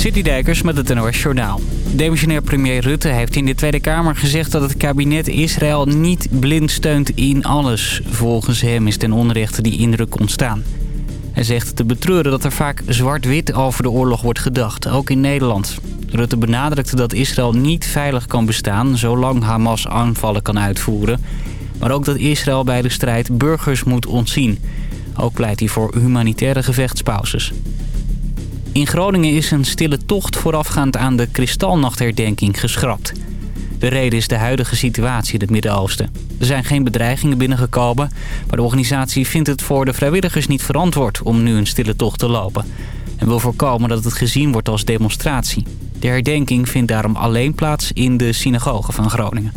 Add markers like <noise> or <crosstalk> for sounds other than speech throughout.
Citydijkers met het NOS Journaal. Demissionair premier Rutte heeft in de Tweede Kamer gezegd dat het kabinet Israël niet blind steunt in alles. Volgens hem is ten onrechte die indruk ontstaan. Hij zegt te betreuren dat er vaak zwart-wit over de oorlog wordt gedacht, ook in Nederland. Rutte benadrukte dat Israël niet veilig kan bestaan zolang Hamas aanvallen kan uitvoeren. Maar ook dat Israël bij de strijd burgers moet ontzien. Ook pleit hij voor humanitaire gevechtspauzes. In Groningen is een stille tocht voorafgaand aan de Kristalnachtherdenking geschrapt. De reden is de huidige situatie in het Midden-Oosten. Er zijn geen bedreigingen binnengekomen, maar de organisatie vindt het voor de vrijwilligers niet verantwoord om nu een stille tocht te lopen. En wil voorkomen dat het gezien wordt als demonstratie. De herdenking vindt daarom alleen plaats in de synagoge van Groningen.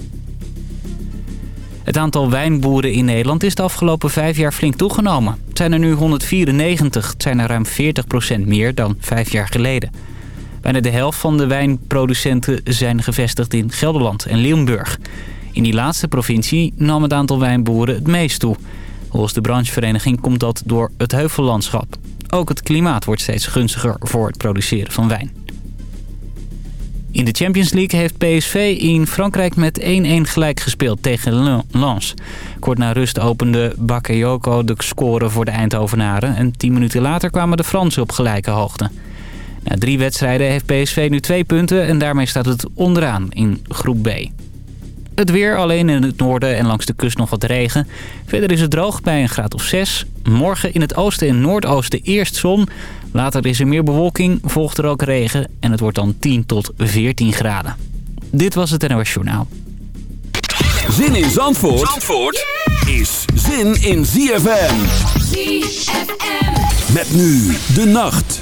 Het aantal wijnboeren in Nederland is de afgelopen vijf jaar flink toegenomen. Het zijn er nu 194, het zijn er ruim 40% meer dan vijf jaar geleden. Bijna de helft van de wijnproducenten zijn gevestigd in Gelderland en Limburg. In die laatste provincie nam het aantal wijnboeren het meest toe. Volgens de branchevereniging komt dat door het heuvellandschap. Ook het klimaat wordt steeds gunstiger voor het produceren van wijn. In de Champions League heeft PSV in Frankrijk met 1-1 gelijk gespeeld tegen Lens. Kort na rust opende Bakayoko de score voor de Eindhovenaren... en 10 minuten later kwamen de Fransen op gelijke hoogte. Na drie wedstrijden heeft PSV nu twee punten en daarmee staat het onderaan in groep B. Het weer, alleen in het noorden en langs de kust nog wat regen. Verder is het droog bij een graad of 6. Morgen in het oosten en noordoosten eerst zon. Later is er meer bewolking, volgt er ook regen en het wordt dan 10 tot 14 graden. Dit was het NOS Journaal. Zin in Zandvoort, Zandvoort is zin in ZFM. ZFM. Met nu de nacht.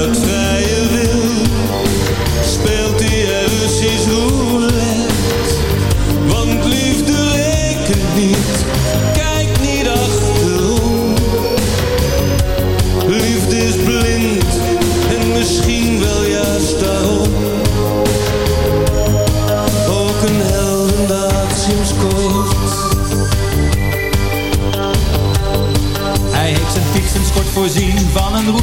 uit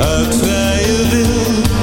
uit vrije wil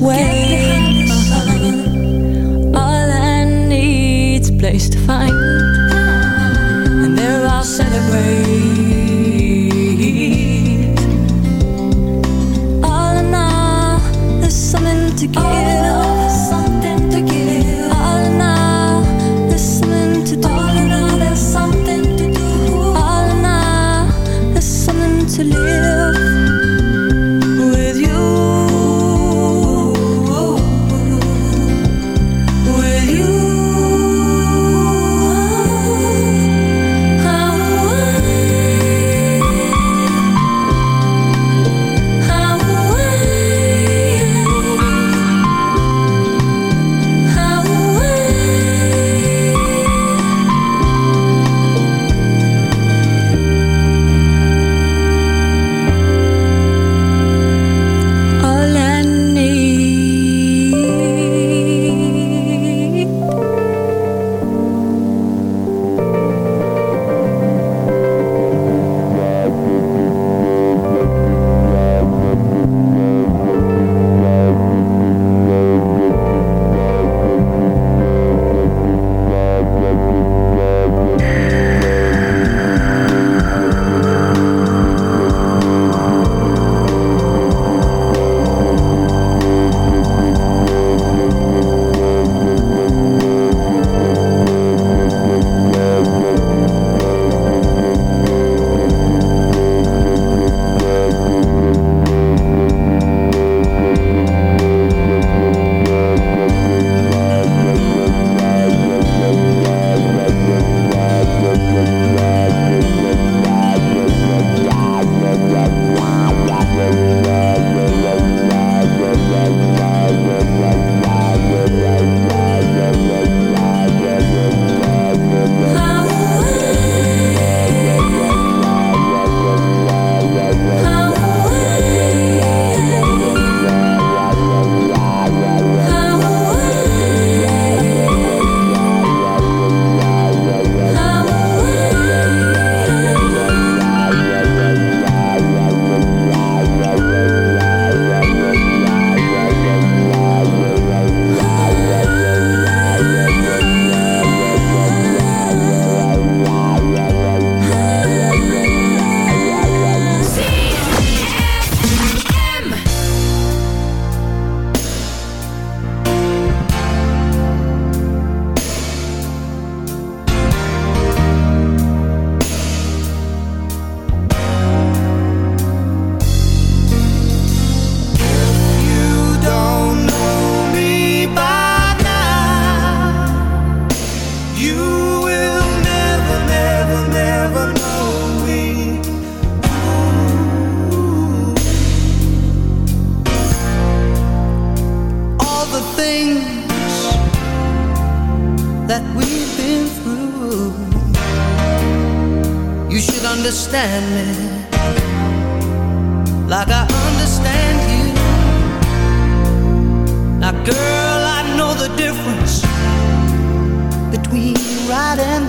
understand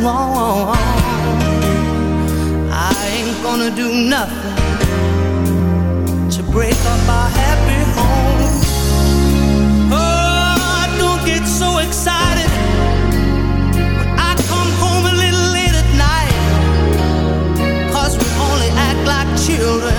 wrong. I ain't gonna do nothing to break up our happy home. Oh, don't get so excited when I come home a little late at we only act like children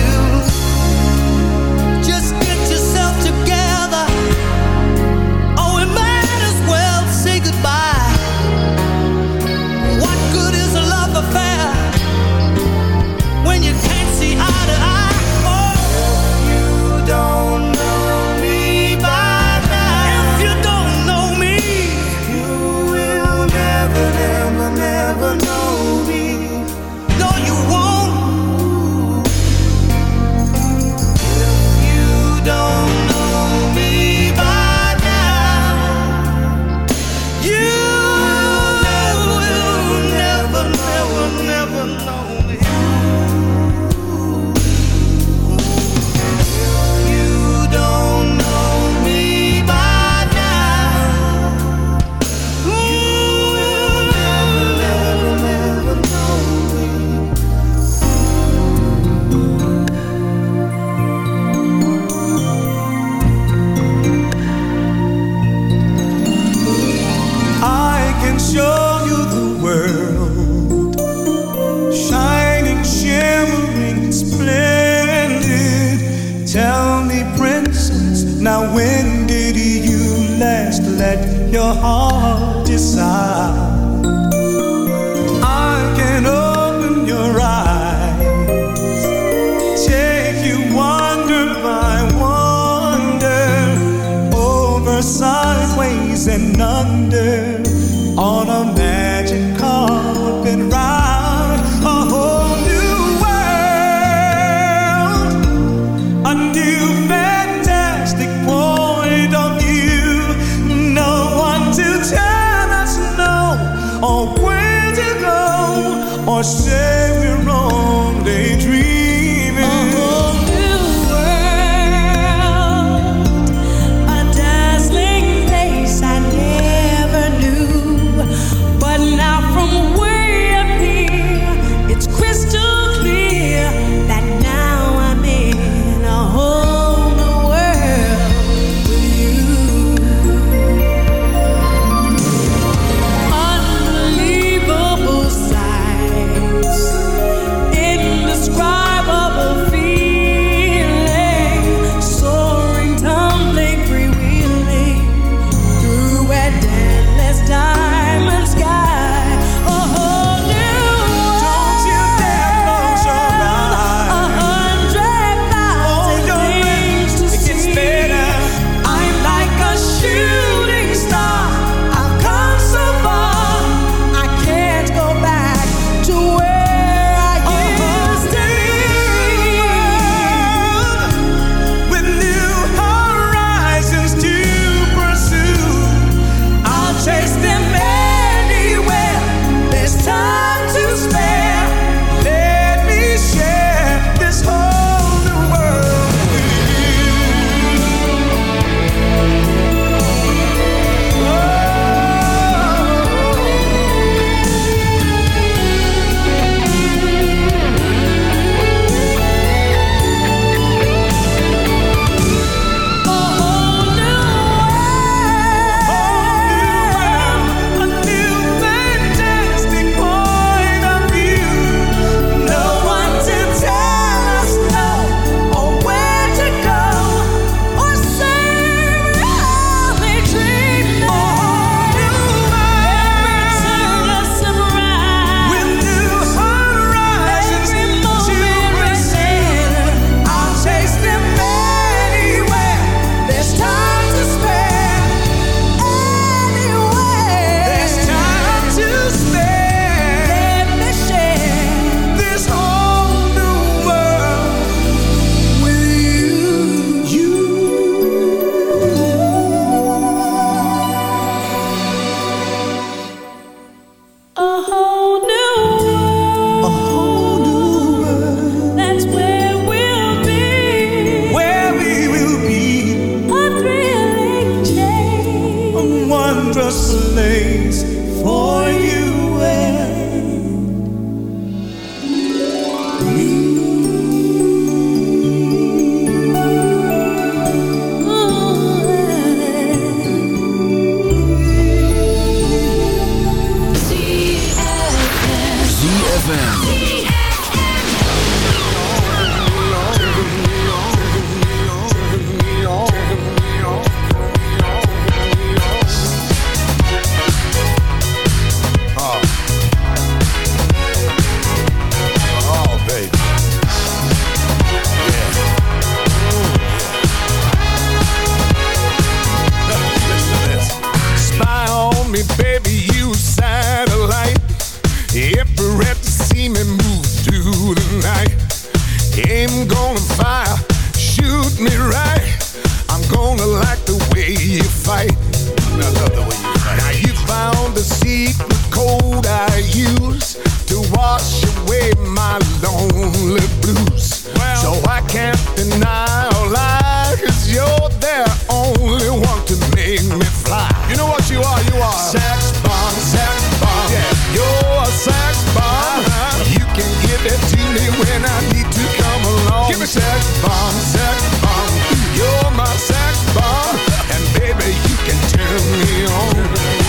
Only when I need to come along. Give me sex bomb, sex bomb. You're my sex bomb, and baby you can turn me on.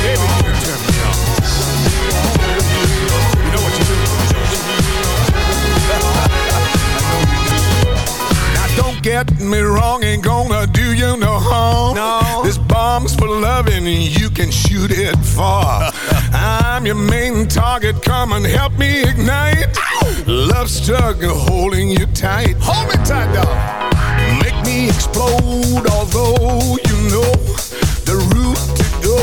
Baby, you can turn me on. You know what you do? <laughs> now don't get me wrong, ain't gonna do you no harm. No. This bomb's for loving, you can shoot it far. <laughs> I'm your main target, come and help me ignite love struggle holding you tight. Hold me tight, dog. Make me explode, although you know the route to go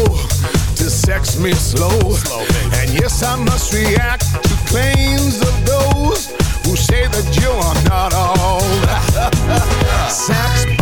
to sex me slow. slow and yes, I must react to claims of those who say that you are not all <laughs> sex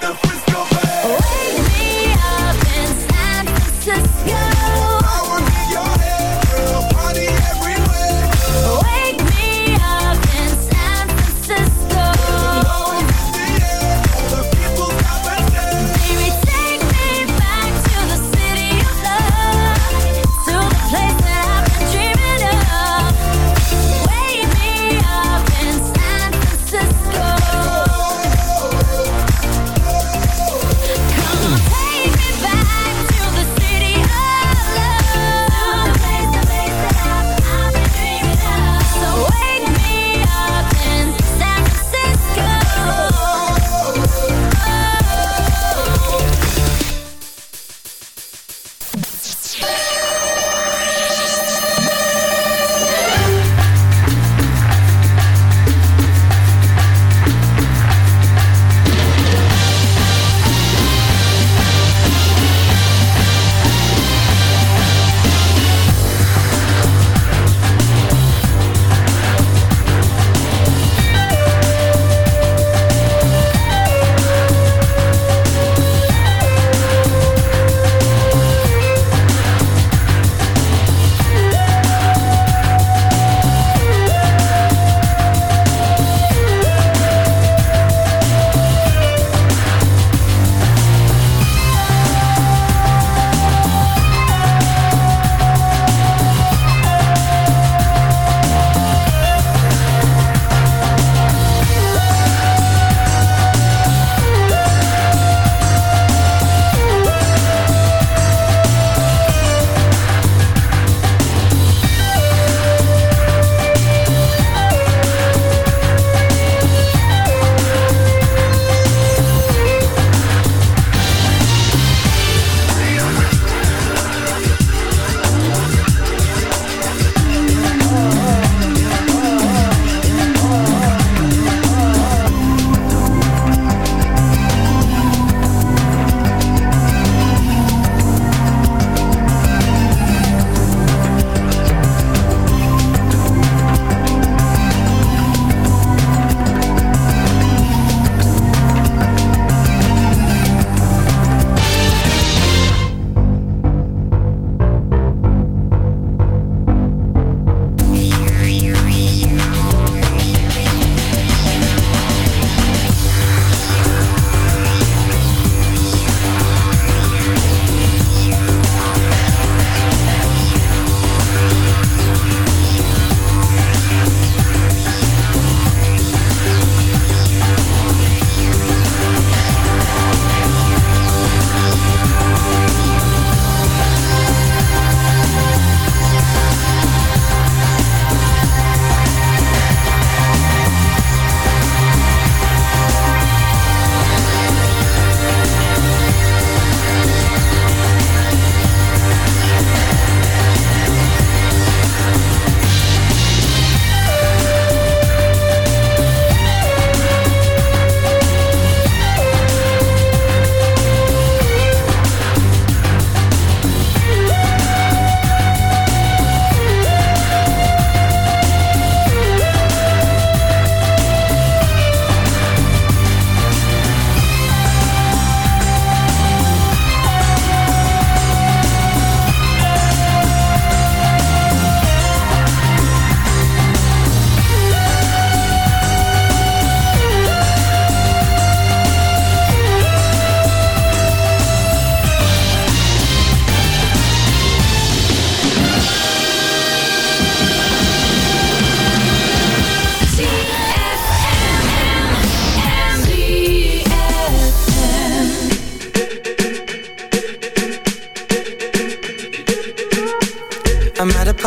the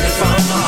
if I'm.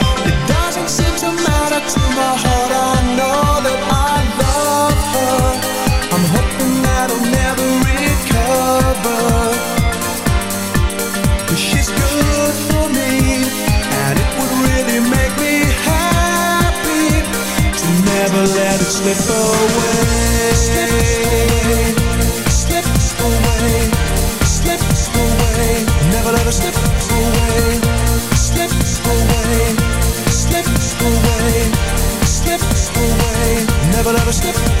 slip away. Slip away. Slip away. Slip away. Never let us slip away. Slip away. Slip away. Slip away. Never let us slip away.